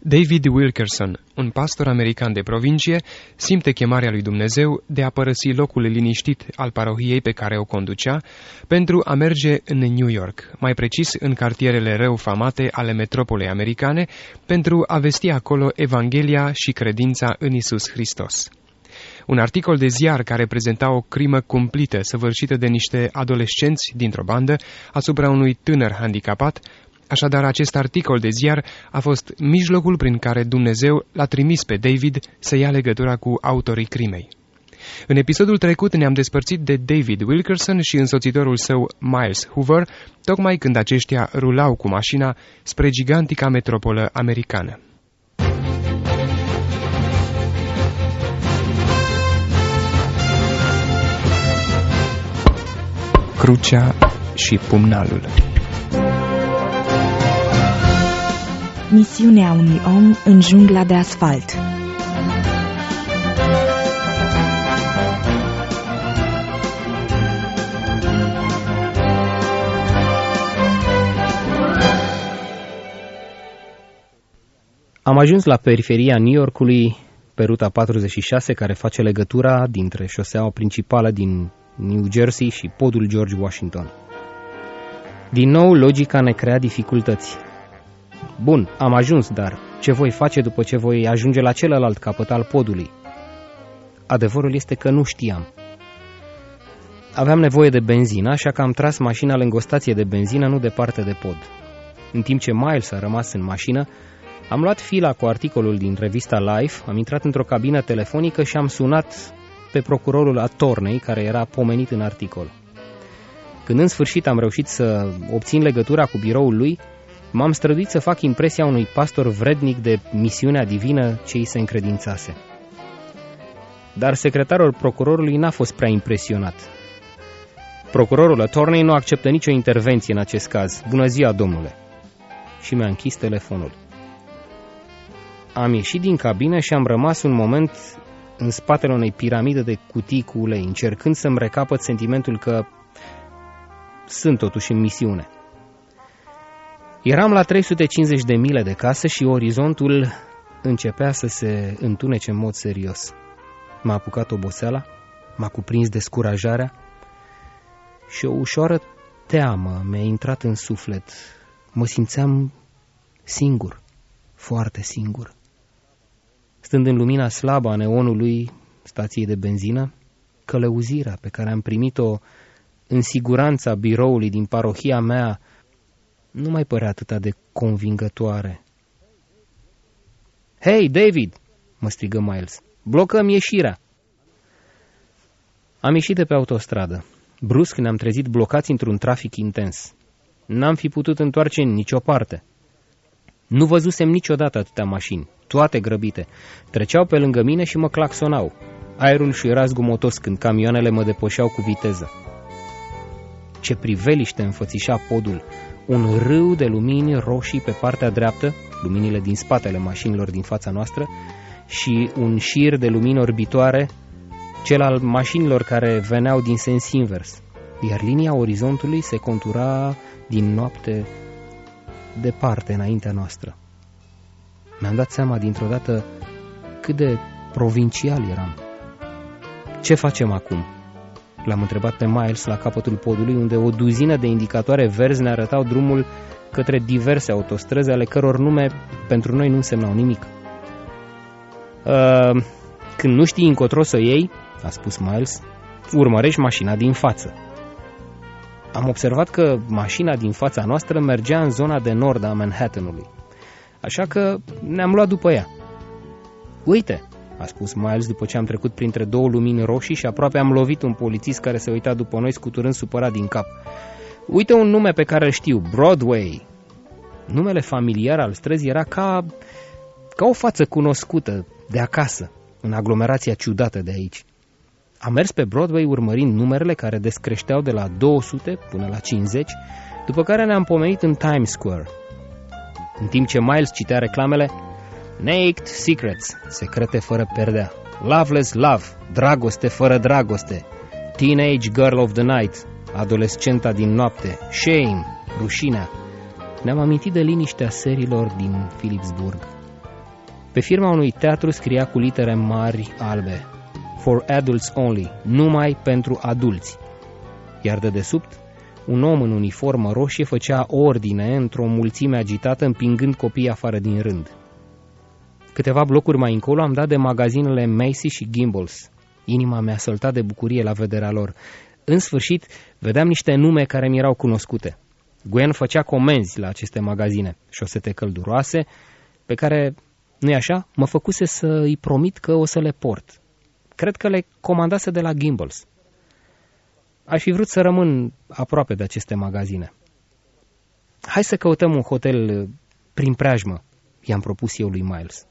David Wilkerson, un pastor american de provincie, simte chemarea lui Dumnezeu de a părăsi locul liniștit al parohiei pe care o conducea pentru a merge în New York, mai precis în cartierele rău famate ale metropolei americane, pentru a vesti acolo Evanghelia și credința în Isus Hristos. Un articol de ziar care prezenta o crimă cumplită săvârșită de niște adolescenți dintr-o bandă asupra unui tânăr handicapat Așadar, acest articol de ziar a fost mijlocul prin care Dumnezeu l-a trimis pe David să ia legătura cu autorii crimei. În episodul trecut ne-am despărțit de David Wilkerson și însoțitorul său Miles Hoover, tocmai când aceștia rulau cu mașina spre gigantica metropolă americană. Crucea și pumnalul Misiunea unui om în jungla de asfalt. Am ajuns la periferia New Yorkului pe ruta 46 care face legătura dintre șoseaua principală din New Jersey și podul George Washington. Din nou, logica ne crea dificultăți. Bun, am ajuns, dar ce voi face după ce voi ajunge la celălalt capăt al podului? Adevărul este că nu știam. Aveam nevoie de benzină, așa că am tras mașina lângă o stație de benzină nu departe de pod. În timp ce Miles a rămas în mașină, am luat fila cu articolul din revista Life, am intrat într-o cabină telefonică și am sunat pe procurorul Atornei, care era pomenit în articol. Când în sfârșit am reușit să obțin legătura cu biroul lui, m-am străduit să fac impresia unui pastor vrednic de misiunea divină ce îi se încredințase. Dar secretarul procurorului n-a fost prea impresionat. Procurorul Attorney nu acceptă nicio intervenție în acest caz. Bună ziua, domnule! Și mi-a închis telefonul. Am ieșit din cabină și am rămas un moment în spatele unei piramide de cutii cu ulei, încercând să-mi recapăt sentimentul că sunt totuși în misiune. Eram la 350 de mile de casă și orizontul începea să se întunece în mod serios. M-a apucat oboseala, m-a cuprins descurajarea și o ușoară teamă mi-a intrat în suflet. Mă simțeam singur, foarte singur. Stând în lumina slabă a neonului stației de benzină, călăuzirea pe care am primit-o în siguranța biroului din parohia mea nu mai părea atât de convingătoare. Hei, David!" mă strigă Miles. Blocăm ieșirea!" Am ieșit de pe autostradă. Brusc ne-am trezit blocați într-un trafic intens. N-am fi putut întoarce în nicio parte. Nu văzusem niciodată atâtea mașini, toate grăbite. Treceau pe lângă mine și mă claxonau. Aerul și era zgomotos când camioanele mă depășeau cu viteză. Ce priveliște înfățișa podul, un râu de lumini roșii pe partea dreaptă, luminile din spatele mașinilor din fața noastră, și un șir de lumini orbitoare, cel al mașinilor care veneau din sens invers, iar linia orizontului se contura din noapte departe înaintea noastră. Mi-am dat seama dintr-o dată cât de provincial eram. Ce facem acum? L-am întrebat pe Miles la capătul podului, unde o duzină de indicatoare verzi ne arătau drumul către diverse autostrăzi, ale căror nume pentru noi nu însemnau nimic. Uh, când nu știi încotro să o iei, a spus Miles, urmărești mașina din față. Am observat că mașina din fața noastră mergea în zona de nord a Manhattanului, așa că ne-am luat după ea. Uite, a spus Miles după ce am trecut printre două lumini roșii și aproape am lovit un polițist care se uita după noi scuturând supărat din cap. Uite un nume pe care îl știu, Broadway. Numele familiar al străzii era ca, ca o față cunoscută de acasă, în aglomerația ciudată de aici. Am mers pe Broadway urmărind numerele care descreșteau de la 200 până la 50, după care ne-am pomenit în Times Square. În timp ce Miles citea reclamele, Naked Secrets, secrete fără perdea. Loveless Love, dragoste fără dragoste. Teenage Girl of the Night, adolescenta din noapte. Shame, rușinea. Ne-am amintit de liniștea serilor din Philipsburg. Pe firma unui teatru scria cu litere mari albe For adults only, numai pentru adulți. Iar de desubt, un om în uniformă roșie făcea ordine într-o mulțime agitată, împingând copiii afară din rând. Câteva blocuri mai încolo am dat de magazinele Macy și Gimbals. Inima mea sălta de bucurie la vederea lor. În sfârșit, vedeam niște nume care mi erau cunoscute. Gwen făcea comenzi la aceste magazine, șosete călduroase, pe care, nu-i așa, mă făcuse să îi promit că o să le port. Cred că le comandase de la Gimbals. Aș fi vrut să rămân aproape de aceste magazine. Hai să căutăm un hotel prin preajmă, i-am propus eu lui Miles.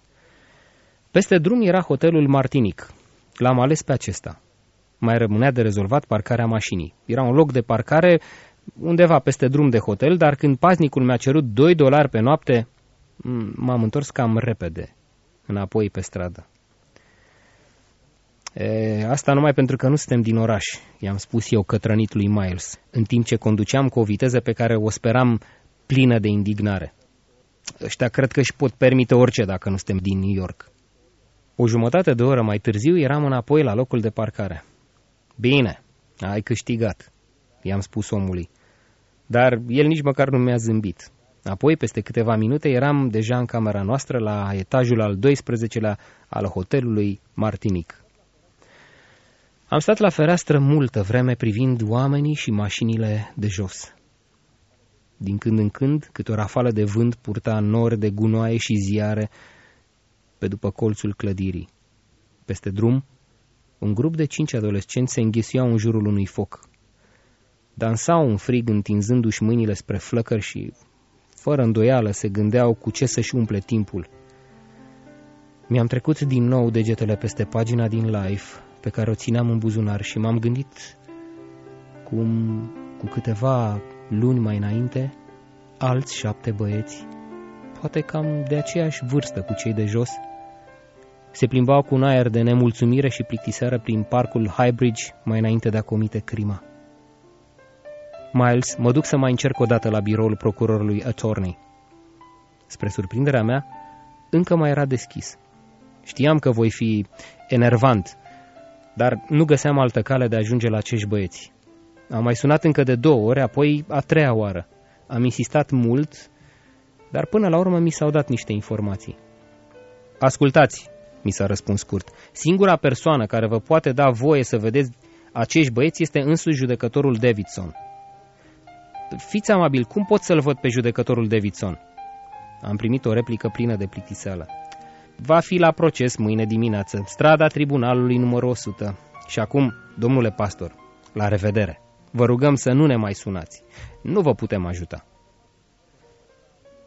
Peste drum era hotelul Martinic. L-am ales pe acesta. Mai rămânea de rezolvat parcarea mașinii. Era un loc de parcare undeva peste drum de hotel, dar când paznicul mi-a cerut 2 dolari pe noapte, m-am întors cam repede înapoi pe stradă. E, asta numai pentru că nu suntem din oraș, i-am spus eu cătrănit lui Miles, în timp ce conduceam cu o viteză pe care o speram plină de indignare. Ăștia cred că își pot permite orice dacă nu suntem din New York. O jumătate de oră mai târziu eram înapoi la locul de parcare. Bine, ai câștigat, i-am spus omului. Dar el nici măcar nu mi-a zâmbit. Apoi, peste câteva minute, eram deja în camera noastră la etajul al 12-lea al hotelului Martinic. Am stat la fereastră multă vreme privind oamenii și mașinile de jos. Din când în când, câte o rafală de vânt purta nori de gunoaie și ziare pe după colțul clădirii. Peste drum, un grup de cinci adolescenți se înghesuiau în jurul unui foc. Dansau în frig întinzându-și mâinile spre flăcări și, fără îndoială, se gândeau cu ce să-și umple timpul. Mi-am trecut din nou degetele peste pagina din Life, pe care o țineam în buzunar și m-am gândit cum, cu câteva luni mai înainte, alți șapte băieți, poate cam de aceeași vârstă cu cei de jos, se plimbau cu un aer de nemulțumire și plictiseară prin parcul Highbridge mai înainte de a comite crima. Miles, mă duc să mai încerc o dată la biroul procurorului Attorney. Spre surprinderea mea, încă mai era deschis. Știam că voi fi enervant, dar nu găseam altă cale de a ajunge la acești băieți. Am mai sunat încă de două ori, apoi a treia oară. Am insistat mult, dar până la urmă mi s-au dat niște informații. Ascultați, mi s-a răspuns scurt. Singura persoană care vă poate da voie să vedeți acești băieți este însuși judecătorul Davidson. Fiți amabil, cum pot să-l văd pe judecătorul Davidson? Am primit o replică plină de plictiseală. Va fi la proces mâine dimineață, strada tribunalului numărul 100. Și acum, domnule pastor, la revedere. Vă rugăm să nu ne mai sunați. Nu vă putem ajuta.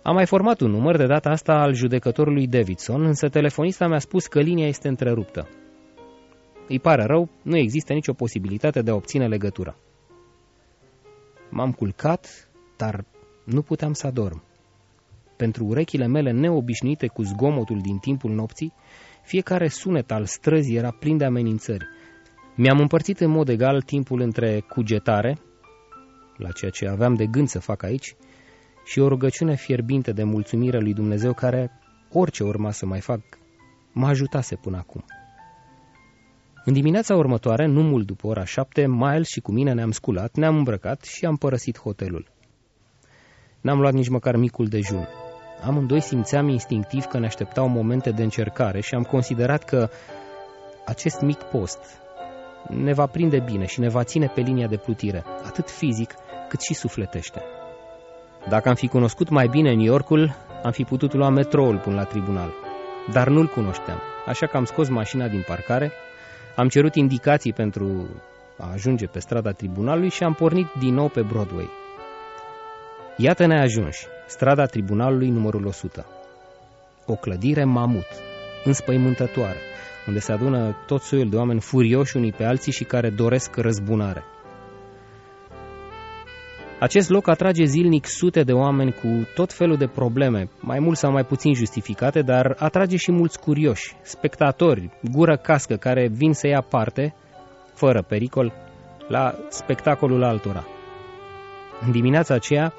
Am mai format un număr, de data asta al judecătorului Davidson, însă telefonista mi-a spus că linia este întreruptă. Îi pare rău, nu există nicio posibilitate de a obține legătura. M-am culcat, dar nu puteam să adorm. Pentru urechile mele neobișnuite cu zgomotul din timpul nopții, fiecare sunet al străzii era plin de amenințări. Mi-am împărțit în mod egal timpul între cugetare, la ceea ce aveam de gând să fac aici, și o rugăciune fierbinte de mulțumire lui Dumnezeu care, orice urma să mai fac, mă ajutase până acum. În dimineața următoare, nu mult după ora șapte, Miles și cu mine ne-am sculat, ne-am îmbrăcat și am părăsit hotelul. N-am luat nici măcar micul dejun. Amândoi simțeam instinctiv că ne așteptau momente de încercare și am considerat că acest mic post ne va prinde bine și ne va ține pe linia de plutire, atât fizic cât și sufletește. Dacă am fi cunoscut mai bine New Yorkul, am fi putut lua metroul până la tribunal. Dar nu-l cunoșteam, așa că am scos mașina din parcare, am cerut indicații pentru a ajunge pe strada tribunalului și am pornit din nou pe Broadway. Iată ne ajunși, strada tribunalului numărul 100. O clădire mamut, înspăimântătoare, unde se adună tot soiul de oameni furioși unii pe alții și care doresc răzbunare. Acest loc atrage zilnic sute de oameni cu tot felul de probleme, mai mult sau mai puțin justificate, dar atrage și mulți curioși, spectatori, gură cască care vin să ia parte, fără pericol, la spectacolul altora. În dimineața aceea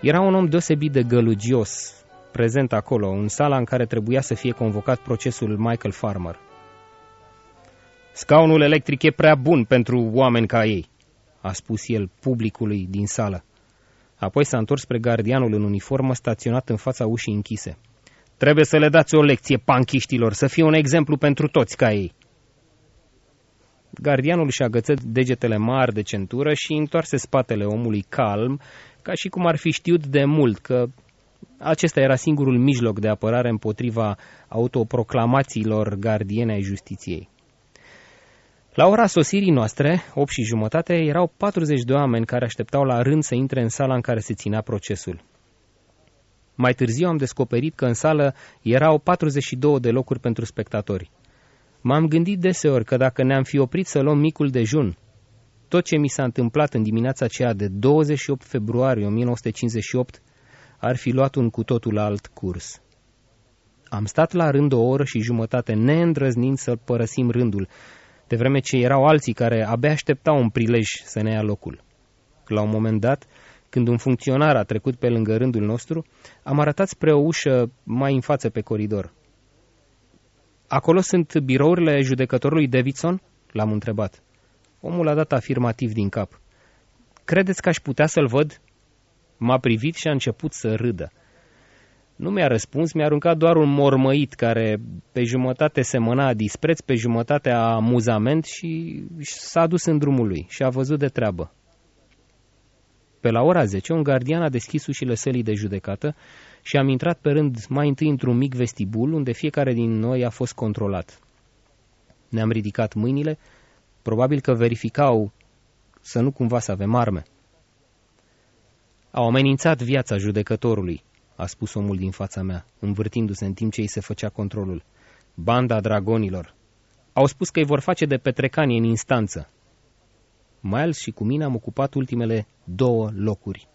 era un om deosebit de gălugios, prezent acolo, în sala în care trebuia să fie convocat procesul Michael Farmer. Scaunul electric e prea bun pentru oameni ca ei, a spus el publicului din sală. Apoi s-a întors spre gardianul în uniformă staționat în fața ușii închise. Trebuie să le dați o lecție panchiștilor, să fie un exemplu pentru toți ca ei. Gardianul și agăță degetele mari de centură și întoarse spatele omului calm, ca și cum ar fi știut de mult că acesta era singurul mijloc de apărare împotriva autoproclamațiilor gardiene ai justiției. La ora sosirii noastre, 8 și jumătate, erau 40 de oameni care așteptau la rând să intre în sala în care se ținea procesul. Mai târziu am descoperit că în sală erau 42 de locuri pentru spectatori. M-am gândit deseori că dacă ne-am fi oprit să luăm micul dejun, tot ce mi s-a întâmplat în dimineața aceea de 28 februarie 1958 ar fi luat un cu totul alt curs. Am stat la rând o oră și jumătate neîndrăznind să părăsim rândul, de vreme ce erau alții care abia așteptau un prilej să ne ia locul. La un moment dat, când un funcționar a trecut pe lângă rândul nostru, am arătat spre o ușă mai în față pe coridor. Acolo sunt birourile judecătorului Davidson?" l-am întrebat. Omul a dat afirmativ din cap. Credeți că aș putea să-l văd?" M-a privit și a început să râdă. Nu mi-a răspuns, mi-a aruncat doar un mormăit care pe jumătate semăna a dispreț, pe jumătate a amuzament și s-a dus în drumul lui și a văzut de treabă. Pe la ora 10, un gardian a deschis ușile sălii de judecată și am intrat pe rând mai întâi într-un mic vestibul unde fiecare din noi a fost controlat. Ne-am ridicat mâinile, probabil că verificau să nu cumva să avem arme. Au amenințat viața judecătorului, a spus omul din fața mea, învârtindu-se în timp ce îi se făcea controlul. Banda dragonilor. Au spus că îi vor face de petrecanie în instanță. Miles și cu mine am ocupat ultimele două locuri.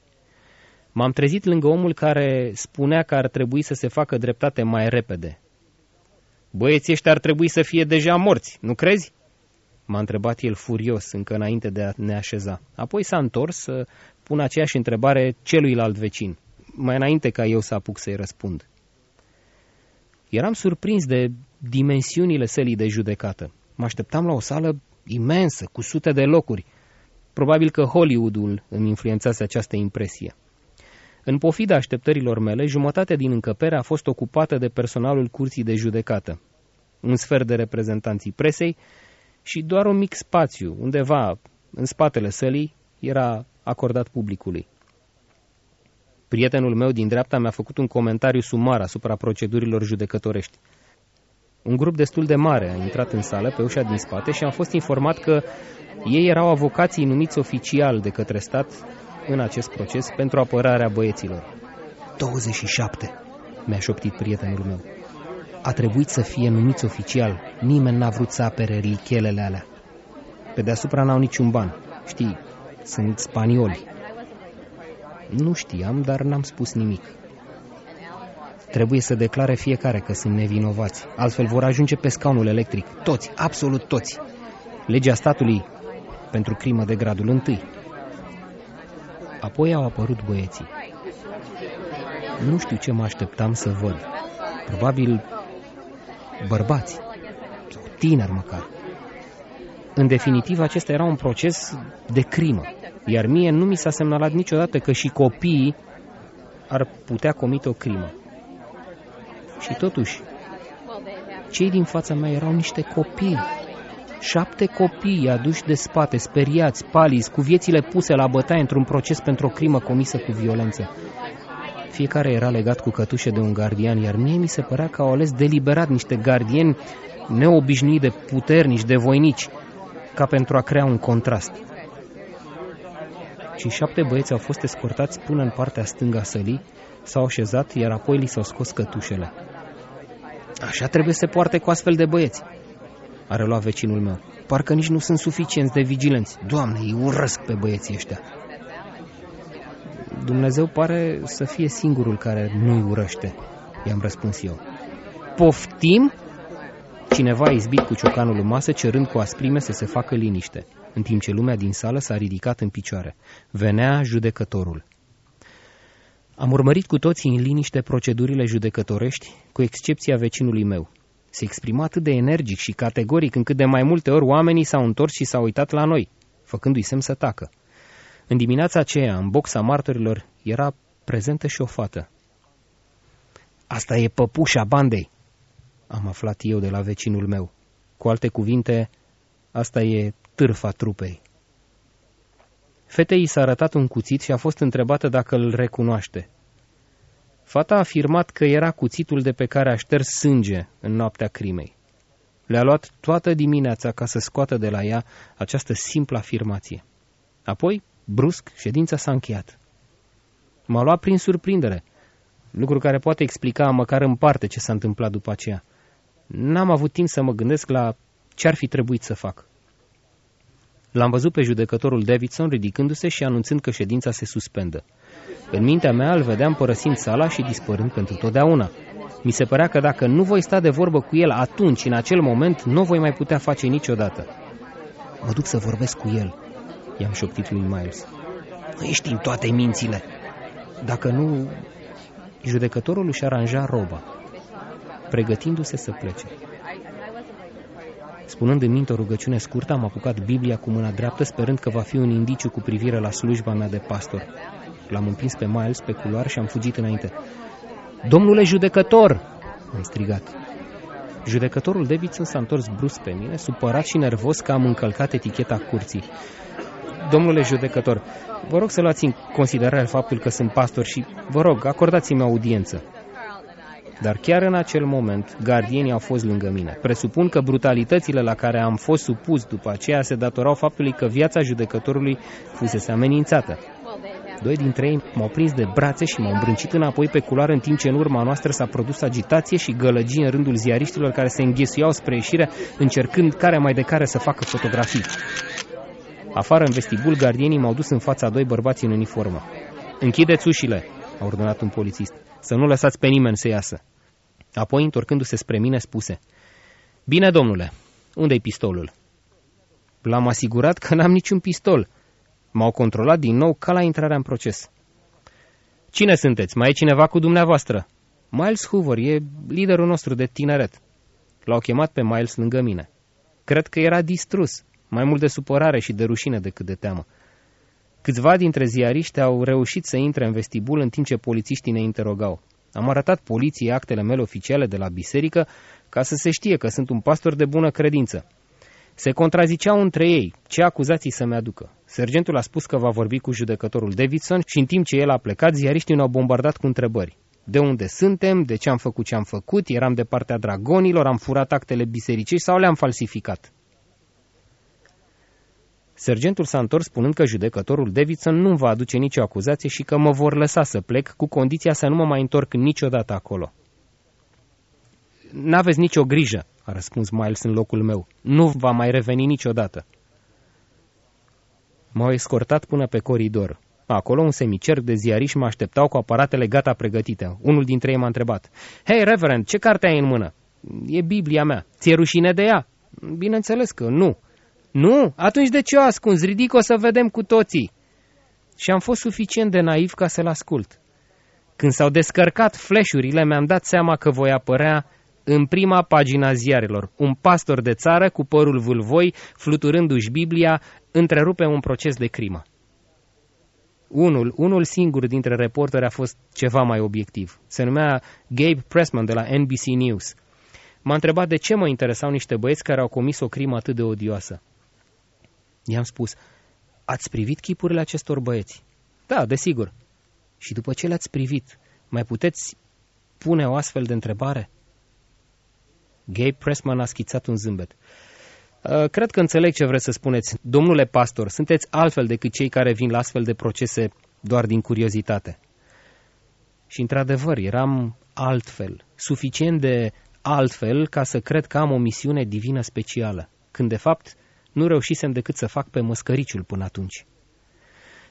M-am trezit lângă omul care spunea că ar trebui să se facă dreptate mai repede. Băieții ăștia ar trebui să fie deja morți, nu crezi? M-a întrebat el furios, încă înainte de a ne așeza. Apoi s-a întors să pună aceeași întrebare celuilalt vecin, mai înainte ca eu să apuc să-i răspund. Eram surprins de dimensiunile sălii de judecată. Mă așteptam la o sală imensă, cu sute de locuri. Probabil că Hollywoodul îmi influențase această impresie. În pofida așteptărilor mele, jumătate din încăpere a fost ocupată de personalul curții de judecată, un sfert de reprezentanții presei și doar un mic spațiu, undeva în spatele sălii, era acordat publicului. Prietenul meu din dreapta mi-a făcut un comentariu sumar asupra procedurilor judecătorești. Un grup destul de mare a intrat în sală pe ușa din spate și am fost informat că ei erau avocații numiți oficial de către stat în acest proces pentru apărarea băieților. 27, mi-a șoptit prietenul meu. A trebuit să fie numiți oficial. Nimeni n-a vrut să apere richelele alea. Pe deasupra n-au niciun ban. Știi, sunt spanioli. Nu știam, dar n-am spus nimic. Trebuie să declare fiecare că sunt nevinovați. Altfel vor ajunge pe scaunul electric. Toți, absolut toți. Legea statului pentru crimă de gradul întâi. Apoi au apărut băieții. Nu știu ce mă așteptam să văd. Probabil bărbați sau tineri măcar. În definitiv, acesta era un proces de crimă, iar mie nu mi s-a semnalat niciodată că și copiii ar putea comite o crimă. Și totuși, cei din fața mea erau niște copii Șapte copii aduși de spate, speriați, palizi, cu viețile puse la bătaie într-un proces pentru o crimă comisă cu violență. Fiecare era legat cu cătușe de un gardian, iar mie mi se părea că au ales deliberat niște gardieni neobișnuiți de puternici, de voinici, ca pentru a crea un contrast. Și șapte băieți au fost escortați până în partea stângă a sălii, s-au așezat, iar apoi li s-au scos cătușele. Așa trebuie să se poarte cu astfel de băieți a reluat vecinul meu. Parcă nici nu sunt suficienți de vigilenți. Doamne, îi urăsc pe băieții ăștia. Dumnezeu pare să fie singurul care nu-i urăște, i-am răspuns eu. Poftim? Cineva a izbit cu ciocanul în masă, cerând cu asprime să se facă liniște, în timp ce lumea din sală s-a ridicat în picioare. Venea judecătorul. Am urmărit cu toții în liniște procedurile judecătorești, cu excepția vecinului meu. Se exprima atât de energic și categoric încât de mai multe ori oamenii s-au întors și s-au uitat la noi, făcându-i semn să tacă. În dimineața aceea, în boxa martorilor, era prezentă și o fată. Asta e păpușa bandei, am aflat eu de la vecinul meu. Cu alte cuvinte, asta e târfa trupei. Fetei i s-a arătat un cuțit și a fost întrebată dacă îl recunoaște. Fata a afirmat că era cuțitul de pe care a șters sânge în noaptea crimei. Le-a luat toată dimineața ca să scoată de la ea această simplă afirmație. Apoi, brusc, ședința s-a încheiat. M-a luat prin surprindere, lucru care poate explica măcar în parte ce s-a întâmplat după aceea. N-am avut timp să mă gândesc la ce ar fi trebuit să fac. L-am văzut pe judecătorul Davidson ridicându-se și anunțând că ședința se suspendă. În mintea mea îl vedeam părăsind sala și dispărând pentru totdeauna. Mi se părea că dacă nu voi sta de vorbă cu el atunci, în acel moment, nu voi mai putea face niciodată. Mă duc să vorbesc cu el, i-am șoptit lui Miles. Nu ești în toate mințile. Dacă nu... Judecătorul își aranja roba, pregătindu-se să plece. Spunând în minte o rugăciune scurtă, am apucat Biblia cu mâna dreaptă, sperând că va fi un indiciu cu privire la slujba mea de pastor. L-am împins pe Miles pe culoar și am fugit înainte. Domnule judecător!" am strigat. Judecătorul Davidson s-a întors brusc pe mine, supărat și nervos că am încălcat eticheta curții. Domnule judecător, vă rog să luați în considerare faptul că sunt pastor și, vă rog, acordați-mi audiență. Dar chiar în acel moment, gardienii au fost lângă mine. Presupun că brutalitățile la care am fost supus după aceea se datorau faptului că viața judecătorului fusese amenințată. Doi dintre ei m-au prins de brațe și m-au îmbrâncit înapoi pe culoare în timp ce în urma noastră s-a produs agitație și gălăgie în rândul ziariștilor care se înghesuiau spre ieșire, încercând care mai de care să facă fotografii. Afară în vestibul, gardienii m-au dus în fața doi bărbați în uniformă. Închideți ușile, a ordonat un polițist. Să nu lăsați pe nimeni să iasă. Apoi, întorcându-se spre mine, spuse, Bine, domnule, unde-i pistolul? L-am asigurat că n-am niciun pistol. M-au controlat din nou ca la intrarea în proces. Cine sunteți? Mai e cineva cu dumneavoastră? Miles Hoover e liderul nostru de tineret. L-au chemat pe Miles lângă mine. Cred că era distrus, mai mult de supărare și de rușine decât de teamă. Câțiva dintre ziariști au reușit să intre în vestibul în timp ce polițiștii ne interogau. Am arătat poliției actele mele oficiale de la biserică ca să se știe că sunt un pastor de bună credință. Se contraziceau între ei ce acuzații să-mi aducă. Sergentul a spus că va vorbi cu judecătorul Davidson și în timp ce el a plecat, ziariștii ne-au bombardat cu întrebări. De unde suntem, de ce am făcut ce am făcut, eram de partea dragonilor, am furat actele bisericii sau le-am falsificat. Sergentul s-a întors spunând că judecătorul Davidson nu va aduce nicio acuzație și că mă vor lăsa să plec cu condiția să nu mă mai întorc niciodată acolo. N-aveți nicio grijă, a răspuns Miles în locul meu. Nu va mai reveni niciodată. M-au escortat până pe coridor. Acolo un semicerc de ziariști mă așteptau cu aparatele gata pregătite. Unul dintre ei m-a întrebat. Hei, reverend, ce carte ai în mână? E Biblia mea. Ți-e rușine de ea? Bineînțeles că nu. Nu? Atunci de ce o ascunzi? Ridic-o să vedem cu toții. Și am fost suficient de naiv ca să-l ascult. Când s-au descărcat fleșurile, mi-am dat seama că voi apărea în prima pagina ziarelor. Un pastor de țară cu părul vâlvoi, fluturându-și Biblia, întrerupe un proces de crimă. Unul, unul singur dintre reporteri a fost ceva mai obiectiv. Se numea Gabe Pressman de la NBC News. M-a întrebat de ce mă interesau niște băieți care au comis o crimă atât de odioasă. I-am spus, ați privit chipurile acestor băieți? Da, desigur. Și după ce le-ați privit, mai puteți pune o astfel de întrebare? Gabe Pressman a schițat un zâmbet. Uh, cred că înțeleg ce vreți să spuneți. Domnule pastor, sunteți altfel decât cei care vin la astfel de procese doar din curiozitate. Și într-adevăr, eram altfel, suficient de altfel ca să cred că am o misiune divină specială, când de fapt nu reușisem decât să fac pe măscăriciul până atunci.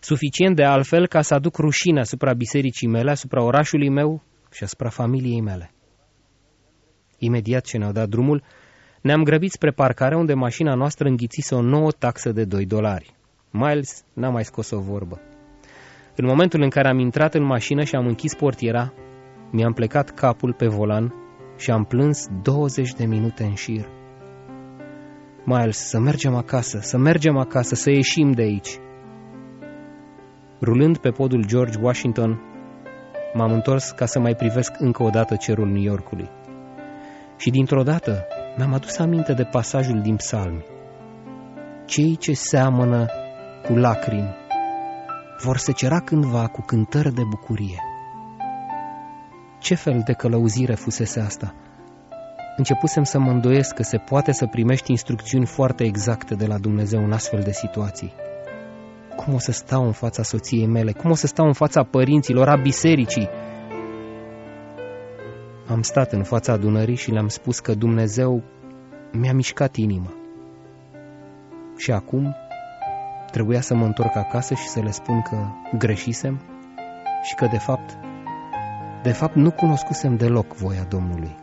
Suficient de altfel ca să aduc rușine asupra bisericii mele, asupra orașului meu și asupra familiei mele. Imediat ce ne-au dat drumul, ne-am grăbit spre parcare unde mașina noastră înghițise o nouă taxă de 2 dolari. Miles n-a mai scos o vorbă. În momentul în care am intrat în mașină și am închis portiera, mi-am plecat capul pe volan și am plâns 20 de minute în șir. Miles, să mergem acasă, să mergem acasă, să ieșim de aici. Rulând pe podul George Washington, m-am întors ca să mai privesc încă o dată cerul New Yorkului. Și dintr-o dată mi-am adus aminte de pasajul din psalmi. Cei ce seamănă cu lacrimi vor se cera cândva cu cântări de bucurie. Ce fel de călăuzire fusese asta? Începusem să mă îndoiesc că se poate să primești instrucțiuni foarte exacte de la Dumnezeu în astfel de situații. Cum o să stau în fața soției mele? Cum o să stau în fața părinților, a bisericii? Am stat în fața adunării și le-am spus că Dumnezeu mi-a mișcat inima. Și acum trebuia să mă întorc acasă și să le spun că greșisem și că de fapt, de fapt nu cunoscusem deloc voia Domnului.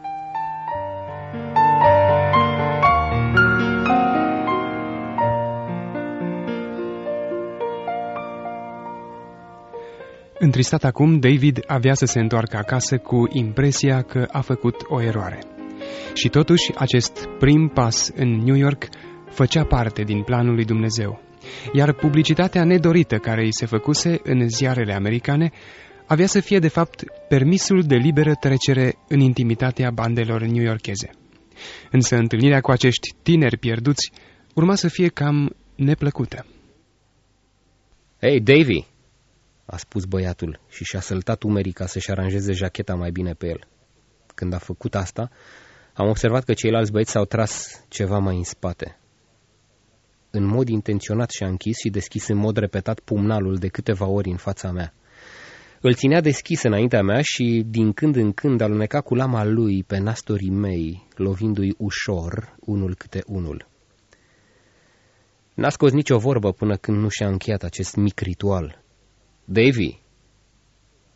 Întristat acum, David avea să se întoarcă acasă cu impresia că a făcut o eroare. Și totuși, acest prim pas în New York făcea parte din planul lui Dumnezeu. Iar publicitatea nedorită care îi se făcuse în ziarele americane avea să fie, de fapt, permisul de liberă trecere în intimitatea bandelor newyorkeze. Însă întâlnirea cu acești tineri pierduți urma să fie cam neplăcută. Hei, Davy!" A spus băiatul și și-a săltat umerii ca să-și aranjeze jacheta mai bine pe el. Când a făcut asta, am observat că ceilalți băieți s-au tras ceva mai în spate. În mod intenționat și-a închis și deschis în mod repetat pumnalul de câteva ori în fața mea. Îl ținea deschis înaintea mea și din când în când aluneca cu lama lui pe nastorii mei, lovindu-i ușor, unul câte unul. N-a scos nicio vorbă până când nu și-a încheiat acest mic ritual. Davy,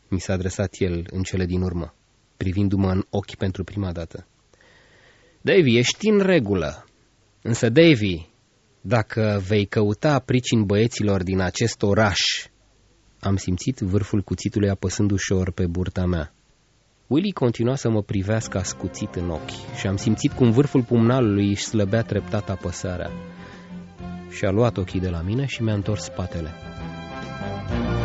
mi s-a adresat el în cele din urmă, privindu-mă în ochi pentru prima dată. Davy, ești în regulă, însă, Davy, dacă vei căuta pricini băieților din acest oraș, am simțit vârful cuțitului apăsând ușor pe burta mea. Willy continua să mă privească ascuțit în ochi și am simțit cum vârful pumnalului își slăbea treptat apăsarea. Și-a luat ochii de la mine și mi-a întors spatele. Thank you.